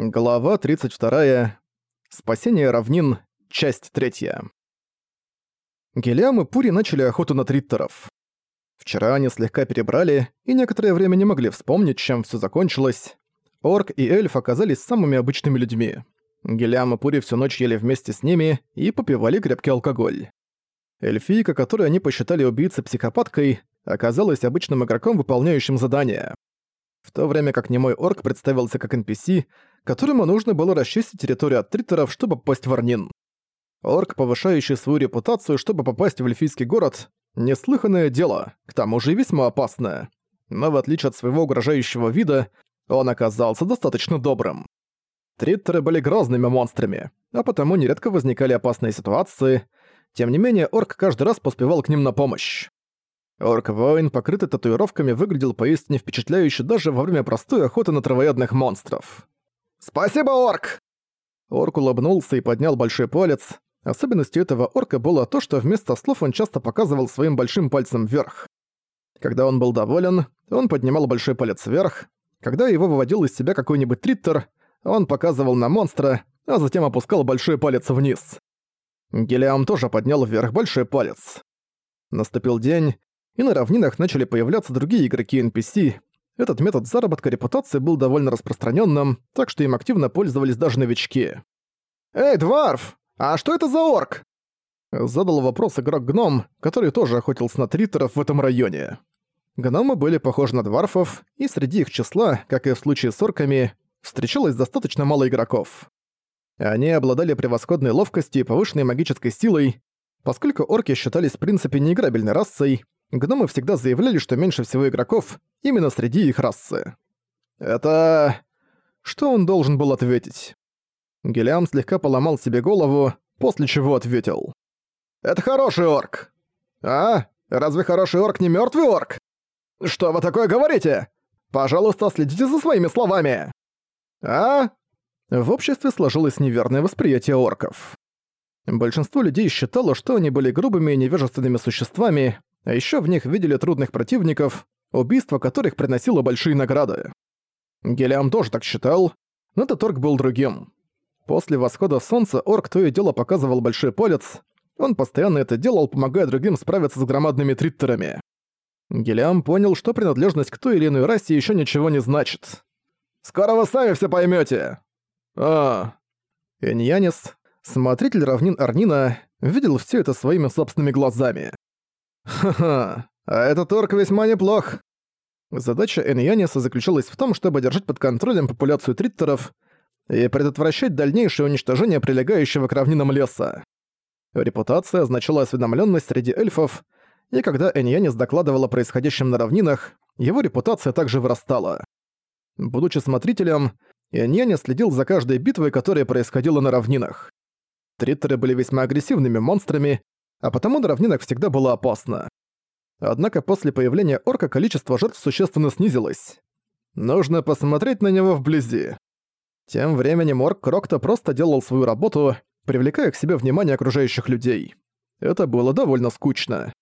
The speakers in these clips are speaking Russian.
Глава 32. Спасение равнин. Часть 3. Гелиам и Пури начали охоту на триттеров. Вчера они слегка перебрали и некоторое время не могли вспомнить, чем все закончилось. Орк и эльф оказались самыми обычными людьми. Гелиам и Пури всю ночь ели вместе с ними и попивали крепкий алкоголь. Эльфийка, которую они посчитали убийцей-психопаткой, оказалась обычным игроком, выполняющим задания в то время как немой орк представился как NPC, которому нужно было расчистить территорию от триттеров, чтобы попасть в Арнин. Орк, повышающий свою репутацию, чтобы попасть в эльфийский город, неслыханное дело, к тому же и весьма опасное. Но в отличие от своего угрожающего вида, он оказался достаточно добрым. Триттеры были грозными монстрами, а потому нередко возникали опасные ситуации. Тем не менее, орк каждый раз поспевал к ним на помощь. Орк-воин, покрытый татуировками, выглядел поистине впечатляюще даже во время простой охоты на травоядных монстров. «Спасибо, орк!» Орк улыбнулся и поднял большой палец. Особенностью этого орка было то, что вместо слов он часто показывал своим большим пальцем вверх. Когда он был доволен, он поднимал большой палец вверх. Когда его выводил из себя какой-нибудь триттер, он показывал на монстра, а затем опускал большой палец вниз. Гелиам тоже поднял вверх большой палец. Наступил день, и на равнинах начали появляться другие игроки NPC. Этот метод заработка репутации был довольно распространенным, так что им активно пользовались даже новички. «Эй, Дварф, а что это за орк?» Задал вопрос игрок-гном, который тоже охотился на триттеров в этом районе. Гномы были похожи на дварфов, и среди их числа, как и в случае с орками, встречалось достаточно мало игроков. Они обладали превосходной ловкостью и повышенной магической силой, поскольку орки считались в принципе неиграбельной расой, гномы всегда заявляли, что меньше всего игроков именно среди их расы. Это... Что он должен был ответить? Гелиам слегка поломал себе голову, после чего ответил. «Это хороший орк!» «А? Разве хороший орк не мертвый орк?» «Что вы такое говорите? Пожалуйста, следите за своими словами!» «А?» В обществе сложилось неверное восприятие орков. Большинство людей считало, что они были грубыми и невежественными существами, а еще в них видели трудных противников, убийство которых приносило большие награды. Гелиам тоже так считал, но этот орк был другим. После восхода солнца орк то и дело показывал большой палец, он постоянно это делал, помогая другим справиться с громадными триттерами. Гелиам понял, что принадлежность к той или иной расе еще ничего не значит. «Скоро вы сами все поймете. «А...» Эньянис, смотритель равнин Арнина, видел все это своими собственными глазами. Ха-ха, а этот орк весьма неплох. Задача Эньяниса заключалась в том, чтобы держать под контролем популяцию триттеров и предотвращать дальнейшее уничтожение прилегающего к равнинам леса. Репутация означала осведомленность среди эльфов, и когда Эньянис докладывал о происходящем на равнинах, его репутация также вырастала. Будучи смотрителем, Эньянис следил за каждой битвой, которая происходила на равнинах. Триттеры были весьма агрессивными монстрами, а потому на равнинах всегда было опасно. Однако после появления орка количество жертв существенно снизилось. Нужно посмотреть на него вблизи. Тем временем орк Крокто просто делал свою работу, привлекая к себе внимание окружающих людей. Это было довольно скучно.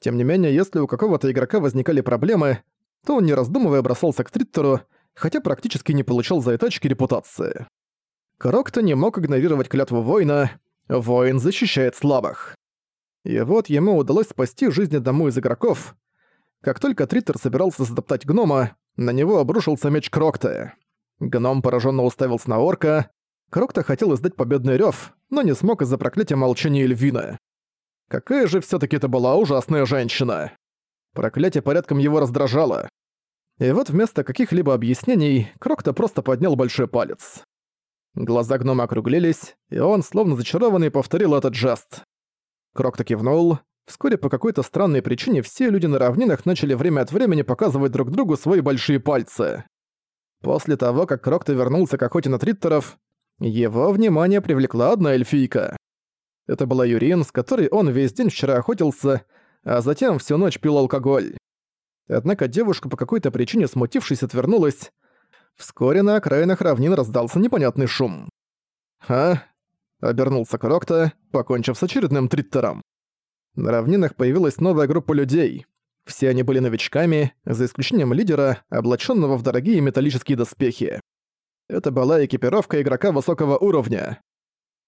Тем не менее, если у какого-то игрока возникали проблемы, то он не раздумывая бросался к Триттеру, хотя практически не получал за это очки репутации. Крокто не мог игнорировать клятву воина «Воин защищает слабых». И вот ему удалось спасти жизнь одному из игроков. Как только Триттер собирался затоптать гнома, на него обрушился меч Крокта. Гном пораженно уставился на орка. Крокта хотел издать победный рев, но не смог из-за проклятия молчания Эльвина. Какая же все таки это была ужасная женщина. Проклятие порядком его раздражало. И вот вместо каких-либо объяснений Крокта просто поднял большой палец. Глаза гнома округлились, и он, словно зачарованный, повторил этот жест. Крокто кивнул. Вскоре по какой-то странной причине все люди на равнинах начали время от времени показывать друг другу свои большие пальцы. После того, как Крокто вернулся к охоте на триттеров, его внимание привлекла одна эльфийка. Это была Юрин, с которой он весь день вчера охотился, а затем всю ночь пил алкоголь. Однако девушка по какой-то причине смутившись отвернулась. Вскоре на окраинах равнин раздался непонятный шум. «А, Обернулся Крокта, покончив с очередным триттером. На равнинах появилась новая группа людей. Все они были новичками, за исключением лидера, облаченного в дорогие металлические доспехи. Это была экипировка игрока высокого уровня.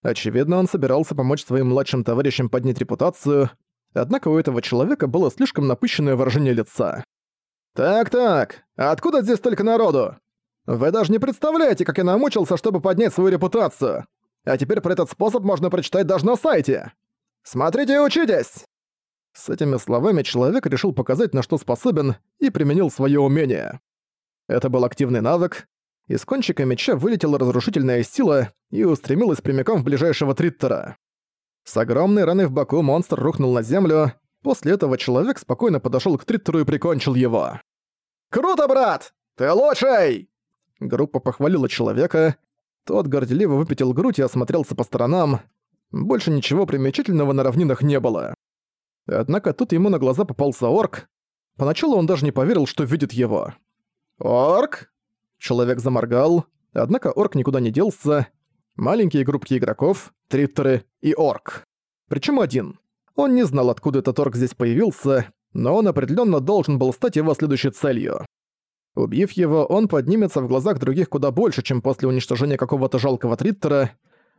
Очевидно, он собирался помочь своим младшим товарищам поднять репутацию, однако у этого человека было слишком напыщенное выражение лица. «Так-так, откуда здесь столько народу? Вы даже не представляете, как я намучился, чтобы поднять свою репутацию. А теперь про этот способ можно прочитать даже на сайте. Смотрите и учитесь!» С этими словами человек решил показать, на что способен, и применил свое умение. Это был активный навык. Из кончика меча вылетела разрушительная сила и устремилась прямиком в ближайшего Триттера. С огромной раной в боку монстр рухнул на землю. После этого человек спокойно подошел к Триттеру и прикончил его. «Круто, брат! Ты лучший!» Группа похвалила человека. Тот горделиво выпятил грудь и осмотрелся по сторонам. Больше ничего примечательного на равнинах не было. Однако тут ему на глаза попался орк. Поначалу он даже не поверил, что видит его. «Орк?» Человек заморгал, однако орк никуда не делся. Маленькие группки игроков, триттеры и орк. Причем один. Он не знал, откуда этот орк здесь появился, но он определенно должен был стать его следующей целью. Убив его, он поднимется в глазах других куда больше, чем после уничтожения какого-то жалкого триттера.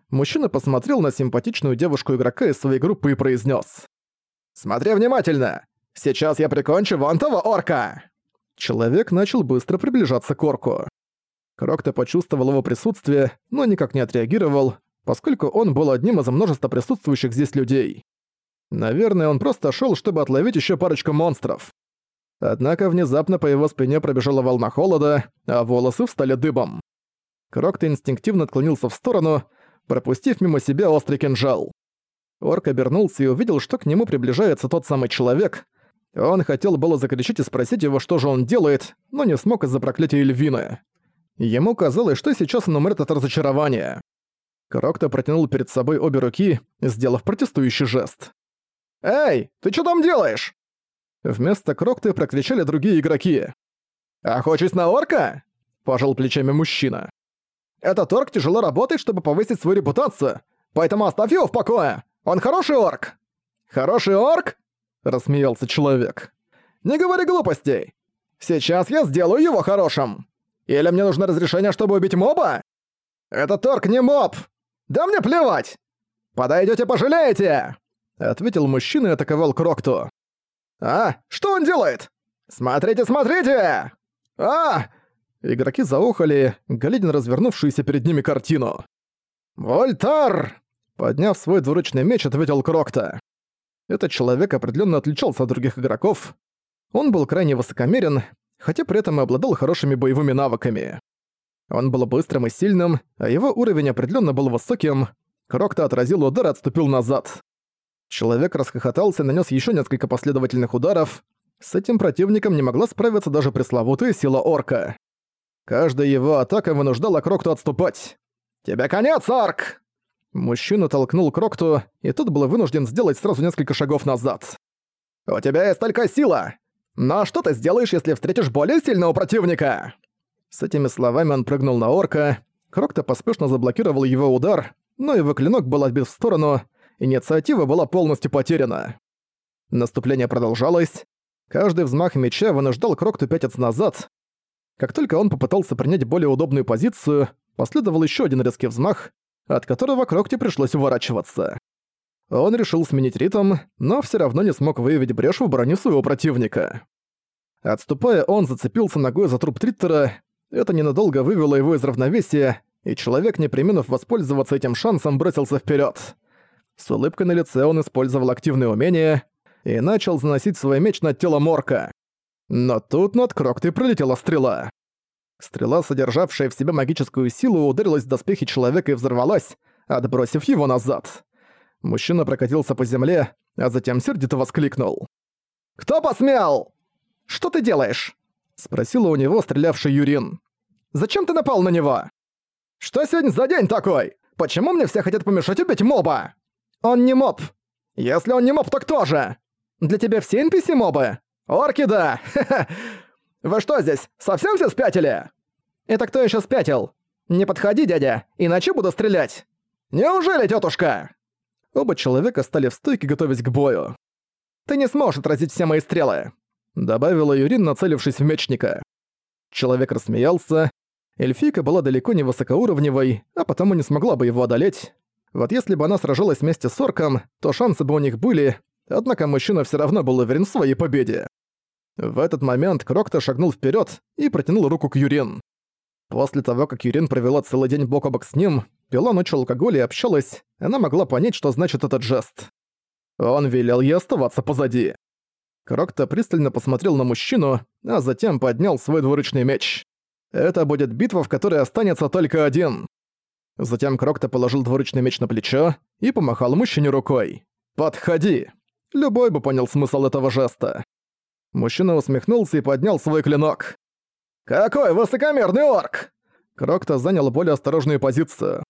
Мужчина посмотрел на симпатичную девушку-игрока из своей группы и произнес: «Смотри внимательно! Сейчас я прикончу вон того орка!» Человек начал быстро приближаться к орку. Крокто почувствовал его присутствие, но никак не отреагировал, поскольку он был одним из множества присутствующих здесь людей. Наверное, он просто шел, чтобы отловить еще парочку монстров. Однако внезапно по его спине пробежала волна холода, а волосы встали дыбом. Крокто инстинктивно отклонился в сторону, пропустив мимо себя острый кинжал. Орк обернулся и увидел, что к нему приближается тот самый человек. Он хотел было закричать и спросить его, что же он делает, но не смог из-за проклятия Эльвины. Ему казалось, что сейчас он умрет от разочарования. Крокто протянул перед собой обе руки, сделав протестующий жест. «Эй, ты что там делаешь?» Вместо Крокты прокричали другие игроки. «Охочусь на орка?» – пожал плечами мужчина. «Этот орк тяжело работает, чтобы повысить свою репутацию, поэтому оставь его в покое!» Он хороший орк!» «Хороший орк?» — рассмеялся человек. «Не говори глупостей! Сейчас я сделаю его хорошим! Или мне нужно разрешение, чтобы убить моба? Этот орк не моб! Да мне плевать! Подойдете, пожалеете!» Ответил мужчина и атаковал Крокту. «А, что он делает? Смотрите, смотрите! А!» Игроки заухали, глядя на развернувшуюся перед ними картину. «Вольтар!» Подняв свой двуручный меч, ответил Крокта. Этот человек определенно отличался от других игроков. Он был крайне высокомерен, хотя при этом и обладал хорошими боевыми навыками. Он был быстрым и сильным, а его уровень определенно был высоким. Крокта отразил удар и отступил назад. Человек расхохотался и нанес еще несколько последовательных ударов. С этим противником не могла справиться даже пресловутая сила орка. Каждая его атака вынуждала Крокту отступать. «Тебе конец, орк!» Мужчина толкнул Крокту, и тот был вынужден сделать сразу несколько шагов назад. «У тебя есть только сила! Но что ты сделаешь, если встретишь более сильного противника?» С этими словами он прыгнул на орка. Крокто поспешно заблокировал его удар, но его клинок был отбит в сторону, инициатива была полностью потеряна. Наступление продолжалось. Каждый взмах меча вынуждал Крокту пятиться назад. Как только он попытался принять более удобную позицию, последовал еще один резкий взмах, от которого Крокте пришлось уворачиваться. Он решил сменить ритм, но все равно не смог выявить брешь в броне своего противника. Отступая, он зацепился ногой за труп Триттера, это ненадолго вывело его из равновесия, и человек, не преминув воспользоваться этим шансом, бросился вперед. С улыбкой на лице он использовал активные умения и начал заносить свой меч над телом Морка. Но тут над Кроктой пролетела стрела. Стрела, содержавшая в себе магическую силу, ударилась в доспехи человека и взорвалась, отбросив его назад. Мужчина прокатился по земле, а затем сердито воскликнул. «Кто посмел?» «Что ты делаешь?» — спросила у него стрелявший Юрин. «Зачем ты напал на него?» «Что сегодня за день такой? Почему мне все хотят помешать убить моба?» «Он не моб. Если он не моб, то кто же? Для тебя все NPC мобы? Орки, да! Вы что здесь, совсем все спятили? Это кто еще спятил? Не подходи, дядя, иначе буду стрелять. Неужели, тетушка? Оба человека стали в стойке, готовясь к бою. Ты не сможешь отразить все мои стрелы, добавила Юрин, нацелившись в мечника. Человек рассмеялся. Эльфийка была далеко не высокоуровневой, а потому не смогла бы его одолеть. Вот если бы она сражалась вместе с орком, то шансы бы у них были, однако мужчина все равно был уверен в своей победе. В этот момент Крокто шагнул вперед и протянул руку к Юрин. После того, как Юрин провела целый день бок о бок с ним, пила ночь алкоголя и общалась, она могла понять, что значит этот жест. Он велел ей оставаться позади. Крокто пристально посмотрел на мужчину, а затем поднял свой двуручный меч. Это будет битва, в которой останется только один. Затем Крокто положил двуручный меч на плечо и помахал мужчине рукой. «Подходи!» Любой бы понял смысл этого жеста. Мужчина усмехнулся и поднял свой клинок. «Какой высокомерный орк!» Крокто занял более осторожную позицию.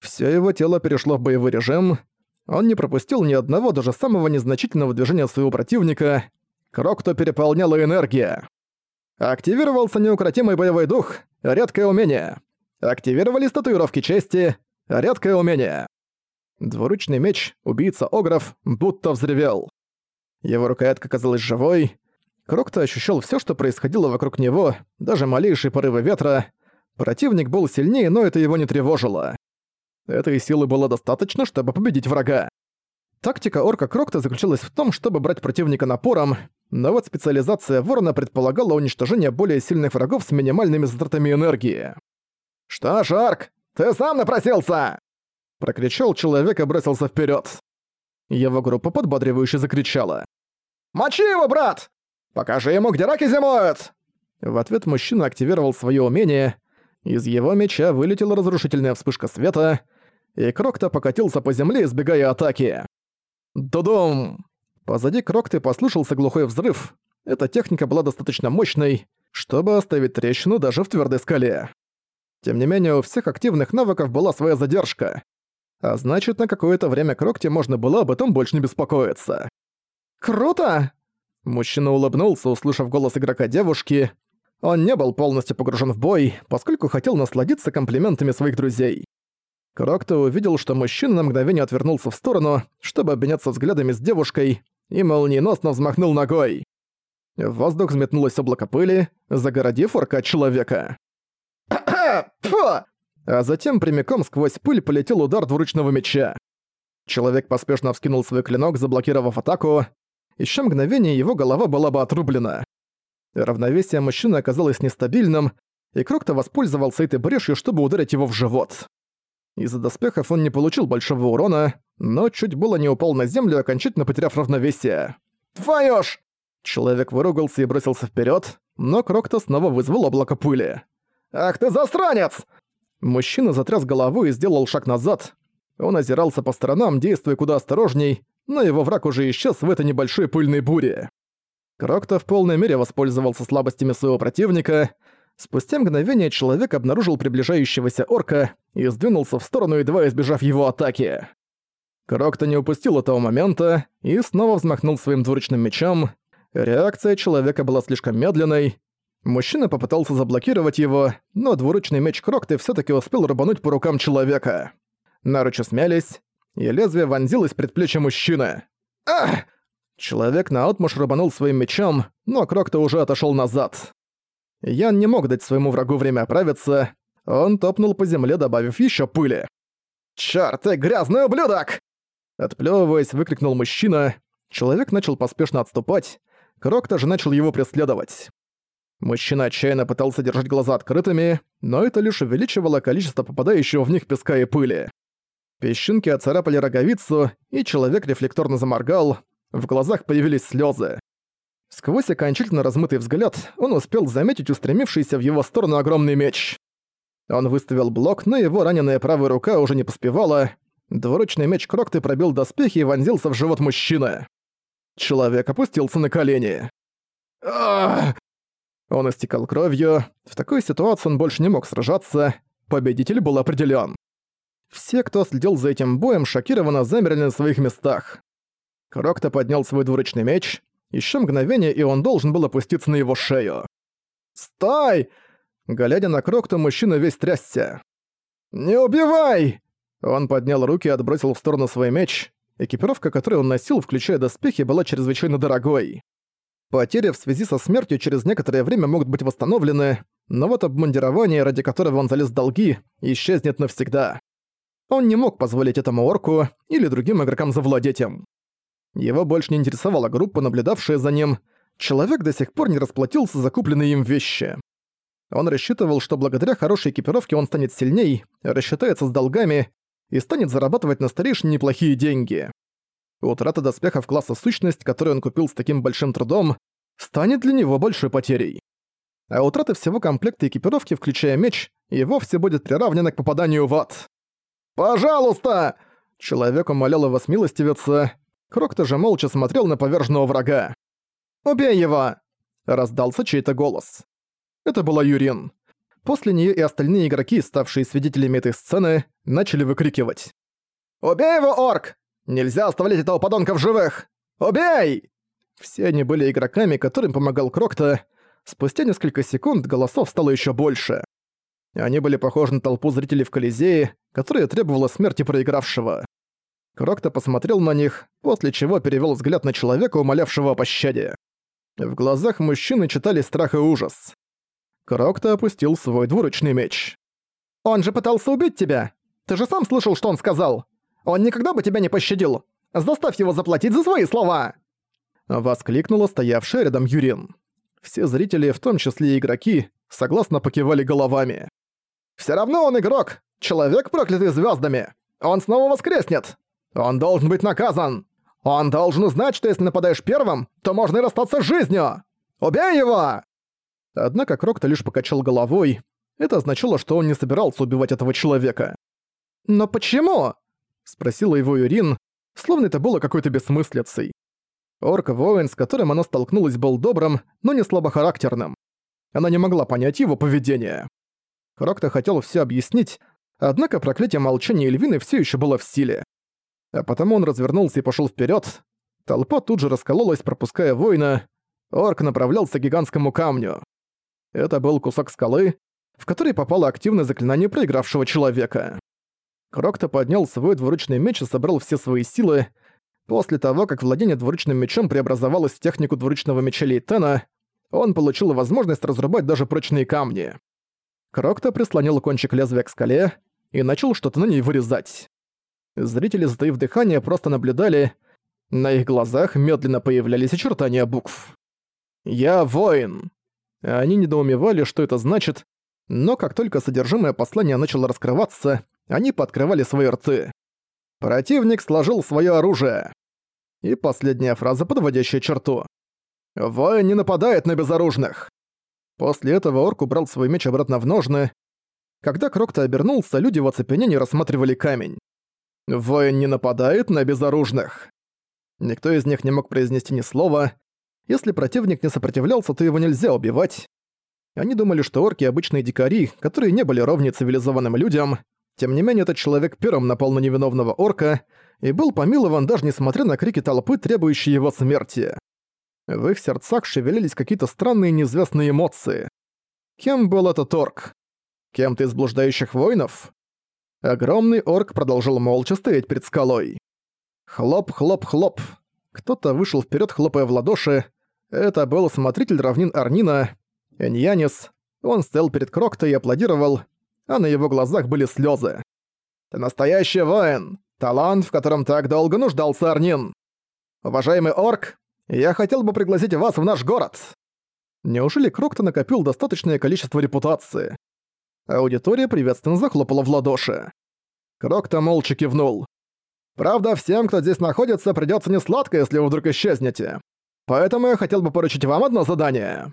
Всё его тело перешло в боевой режим. Он не пропустил ни одного, даже самого незначительного движения своего противника. Крокто переполняла энергия. Активировался неукротимый боевой дух, редкое умение. Активировались татуировки чести, редкое умение. Двуручный меч, убийца Огров, будто взревел. Его рукоятка казалась живой. Крокто ощущал все, что происходило вокруг него, даже малейшие порывы ветра. Противник был сильнее, но это его не тревожило. Этой силы было достаточно, чтобы победить врага. Тактика орка Крокта заключалась в том, чтобы брать противника напором, но вот специализация Ворона предполагала уничтожение более сильных врагов с минимальными затратами энергии. «Что ж, Арк, ты сам напросился!» Прокричал человек и бросился вперед. Его группа подбодривающе закричала. «Мочи его, брат! Покажи ему, где раки зимуют!» В ответ мужчина активировал свое умение. Из его меча вылетела разрушительная вспышка света, и Крокта покатился по земле, избегая атаки. Дудум! Позади Крокты послышался глухой взрыв. Эта техника была достаточно мощной, чтобы оставить трещину даже в твердой скале. Тем не менее, у всех активных навыков была своя задержка. А значит, на какое-то время Крокте можно было об этом больше не беспокоиться. «Круто!» Мужчина улыбнулся, услышав голос игрока девушки. Он не был полностью погружен в бой, поскольку хотел насладиться комплиментами своих друзей. Крокто увидел, что мужчина на мгновение отвернулся в сторону, чтобы обменяться взглядами с девушкой, и молниеносно взмахнул ногой. В воздух взметнулось облако пыли, загородив орка человека. А затем прямиком сквозь пыль полетел удар двуручного меча. Человек поспешно вскинул свой клинок, заблокировав атаку. Еще мгновение его голова была бы отрублена. Равновесие мужчины оказалось нестабильным, и Крокто воспользовался этой брешью, чтобы ударить его в живот. Из-за доспехов он не получил большого урона, но чуть было не упал на землю, окончательно потеряв равновесие. «Твоё ж!» Человек выругался и бросился вперед, но Крокто снова вызвал облако пыли. «Ах ты засранец!» Мужчина затряс голову и сделал шаг назад. Он озирался по сторонам, действуя куда осторожней, но его враг уже исчез в этой небольшой пыльной буре. Крокто в полной мере воспользовался слабостями своего противника, Спустя мгновение человек обнаружил приближающегося орка и сдвинулся в сторону, едва избежав его атаки. Крокто не упустил этого момента и снова взмахнул своим двуручным мечом. Реакция человека была слишком медленной. Мужчина попытался заблокировать его, но двуручный меч Крокты все таки успел рубануть по рукам человека. Наручи смялись, и лезвие вонзилось в предплечье мужчины. Ах! Человек наотмашь рубанул своим мечом, но Крокто уже отошел назад. Ян не мог дать своему врагу время оправиться. Он топнул по земле, добавив еще пыли. «Чёрт, ты грязный ублюдок!» Отплёвываясь, выкрикнул мужчина. Человек начал поспешно отступать. Крок тоже начал его преследовать. Мужчина отчаянно пытался держать глаза открытыми, но это лишь увеличивало количество попадающего в них песка и пыли. Песчинки оцарапали роговицу, и человек рефлекторно заморгал, в глазах появились слезы. Сквозь окончательно размытый взгляд он успел заметить устремившийся в его сторону огромный меч. Он выставил блок, но его раненая правая рука уже не поспевала. Двуручный меч Крокты пробил доспехи и вонзился в живот мужчины. Человек опустился на колени. Ах! Он истекал кровью. В такой ситуации он больше не мог сражаться. Победитель был определен. Все, кто следил за этим боем, шокированно замерли на своих местах. Крокта поднял свой двуручный меч, еще мгновение, и он должен был опуститься на его шею. «Стой!» Глядя на Крокту, мужчина весь трясся. «Не убивай!» Он поднял руки и отбросил в сторону свой меч. Экипировка, которую он носил, включая доспехи, была чрезвычайно дорогой. Потери в связи со смертью через некоторое время могут быть восстановлены, но вот обмундирование, ради которого он залез в долги, исчезнет навсегда. Он не мог позволить этому орку или другим игрокам завладеть им. Его больше не интересовала группа, наблюдавшая за ним. Человек до сих пор не расплатился за купленные им вещи. Он рассчитывал, что благодаря хорошей экипировке он станет сильней, рассчитается с долгами и станет зарабатывать на старейшине неплохие деньги. Утрата доспехов класса «Сущность», который он купил с таким большим трудом, станет для него большой потерей. А утрата всего комплекта экипировки, включая меч, и вовсе будет приравнена к попаданию в ад. «Пожалуйста!» Человек умолял его смилостивиться. Крокто же молча смотрел на поверженного врага. «Убей его!» Раздался чей-то голос. Это была Юрин. После нее и остальные игроки, ставшие свидетелями этой сцены, начали выкрикивать. «Убей его, орк! Нельзя оставлять этого подонка в живых! Убей!» Все они были игроками, которым помогал Крокта. Спустя несколько секунд голосов стало еще больше. Они были похожи на толпу зрителей в Колизее, которая требовала смерти проигравшего. Крокта посмотрел на них, после чего перевел взгляд на человека, умолявшего о пощаде. В глазах мужчины читали страх и ужас. Крокта опустил свой двуручный меч. «Он же пытался убить тебя! Ты же сам слышал, что он сказал! Он никогда бы тебя не пощадил! Заставь его заплатить за свои слова!» Воскликнула стоявшая рядом Юрин. Все зрители, в том числе и игроки, согласно покивали головами. «Всё равно он игрок! Человек, проклятый звёздами! Он снова воскреснет! Он должен быть наказан! Он должен узнать, что если нападаешь первым, то можно и расстаться с жизнью! Убей его!» Однако Крокто лишь покачал головой. Это означало, что он не собирался убивать этого человека. «Но почему?» — спросила его Юрин, словно это было какой-то бессмыслицей. Орк-воин, с которым она столкнулась, был добрым, но не слабохарактерным. Она не могла понять его поведение. Крокто хотел все объяснить, однако проклятие молчания Эльвины все еще было в силе. А потому он развернулся и пошел вперед. Толпа тут же раскололась, пропуская воина. Орк направлялся к гигантскому камню. Это был кусок скалы, в который попало активное заклинание проигравшего человека. Крокто поднял свой двуручный меч и собрал все свои силы. После того, как владение двуручным мечом преобразовалось в технику двуручного меча Лейтена, он получил возможность разрубать даже прочные камни. Крокто прислонил кончик лезвия к скале и начал что-то на ней вырезать. Зрители, затаив дыхание, просто наблюдали. На их глазах медленно появлялись очертания букв. «Я воин!» Они недоумевали, что это значит, но как только содержимое послания начало раскрываться, они подкрывали свои рты. Противник сложил свое оружие. И последняя фраза, подводящая черту. «Воин не нападает на безоружных!» После этого орк убрал свой меч обратно в ножны. Когда Крокто обернулся, люди в оцепенении рассматривали камень. «Воин не нападает на безоружных!» Никто из них не мог произнести ни слова, если противник не сопротивлялся, то его нельзя убивать. Они думали, что орки — обычные дикари, которые не были ровнее цивилизованным людям. Тем не менее, этот человек первым напал на невиновного орка и был помилован даже несмотря на крики толпы, требующие его смерти. В их сердцах шевелились какие-то странные неизвестные эмоции. Кем был этот орк? Кем-то из блуждающих воинов? Огромный орк продолжил молча стоять перед скалой. Хлоп-хлоп-хлоп. Кто-то вышел вперед, хлопая в ладоши, это был смотритель равнин Арнина, Эньянис. Он стоял перед Крокто и аплодировал, а на его глазах были слезы. «Ты настоящий воин! Талант, в котором так долго нуждался Арнин! Уважаемый орк, я хотел бы пригласить вас в наш город!» Неужели Крокто накопил достаточное количество репутации? Аудитория приветственно захлопала в ладоши. Крокто молча кивнул. «Правда, всем, кто здесь находится, придётся несладко, если вы вдруг исчезнете. Поэтому я хотел бы поручить вам одно задание».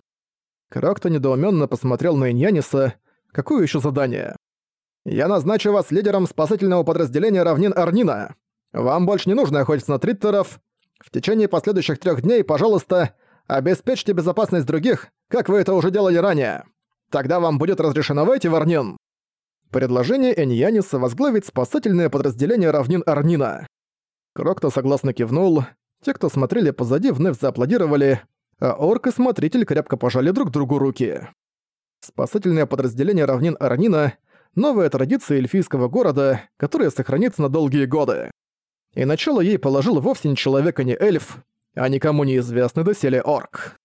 Крокто недоуменно посмотрел на Иньяниса. «Какое еще задание?» «Я назначу вас лидером спасательного подразделения равнин Арнина. Вам больше не нужно охотиться на триттеров. В течение последующих трех дней, пожалуйста, обеспечьте безопасность других, как вы это уже делали ранее. Тогда вам будет разрешено войти в Арнин». Предложение Эньяниса возглавить спасательное подразделение равнин Арнина. Крокто согласно кивнул, те, кто смотрели позади, вновь зааплодировали, а орк и смотритель крепко пожали друг другу руки. Спасательное подразделение равнин Арнина — новая традиция эльфийского города, которая сохранится на долгие годы. И начало ей положил вовсе не человек, а не эльф, а никому неизвестный доселе орк.